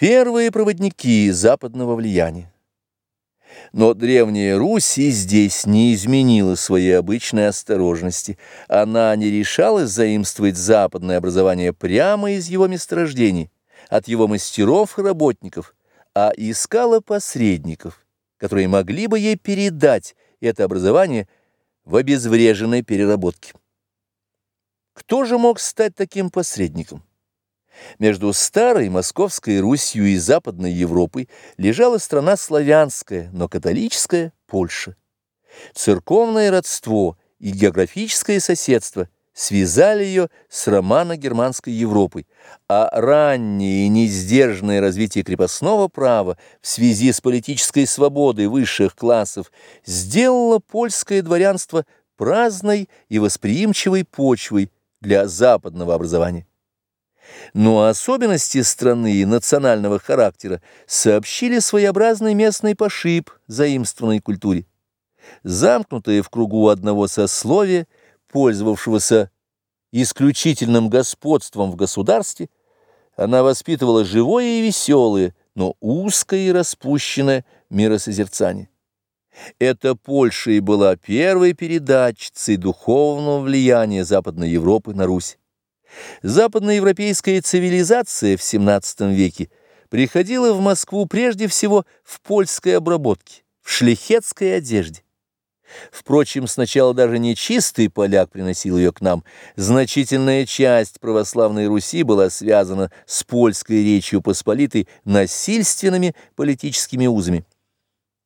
Первые проводники западного влияния. Но древняя Русь и здесь не изменила своей обычной осторожности. Она не решалась заимствовать западное образование прямо из его месторождений, от его мастеров и работников, а искала посредников, которые могли бы ей передать это образование в обезвреженной переработке. Кто же мог стать таким посредником? Между старой Московской Русью и Западной Европой лежала страна славянская, но католическая Польша. Церковное родство и географическое соседство связали ее с романо-германской Европой, а раннее и несдержанное развитие крепостного права в связи с политической свободой высших классов сделало польское дворянство праздной и восприимчивой почвой для западного образования. Но особенности страны национального характера сообщили своеобразный местный пошиб заимствованной культуре. Замкнутая в кругу одного сословия, пользовавшегося исключительным господством в государстве, она воспитывала живое и веселое, но узкое и распущенное миросозерцание. Эта Польша и была первой передатчицей духовного влияния Западной Европы на Русь. Западноевропейская цивилизация в XVII веке приходила в Москву прежде всего в польской обработке, в шляхетской одежде. Впрочем, сначала даже не чистый поляк приносил ее к нам. Значительная часть православной Руси была связана с польской речью посполитой насильственными политическими узами.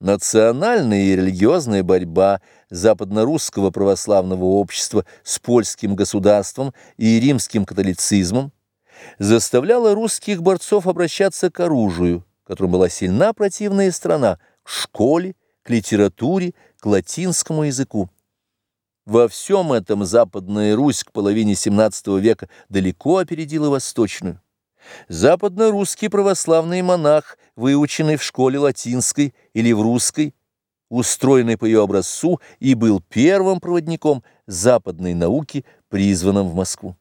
Национальная и религиозная борьба западно-русского православного общества с польским государством и римским католицизмом заставляла русских борцов обращаться к оружию, которым была сильна противная страна, к школе, к литературе, к латинскому языку. Во всем этом Западная Русь к половине XVII века далеко опередила Восточную. Западно-русский православный монах, выученный в школе латинской или в русской, устроенный по ее образцу, и был первым проводником западной науки, призванным в Москву.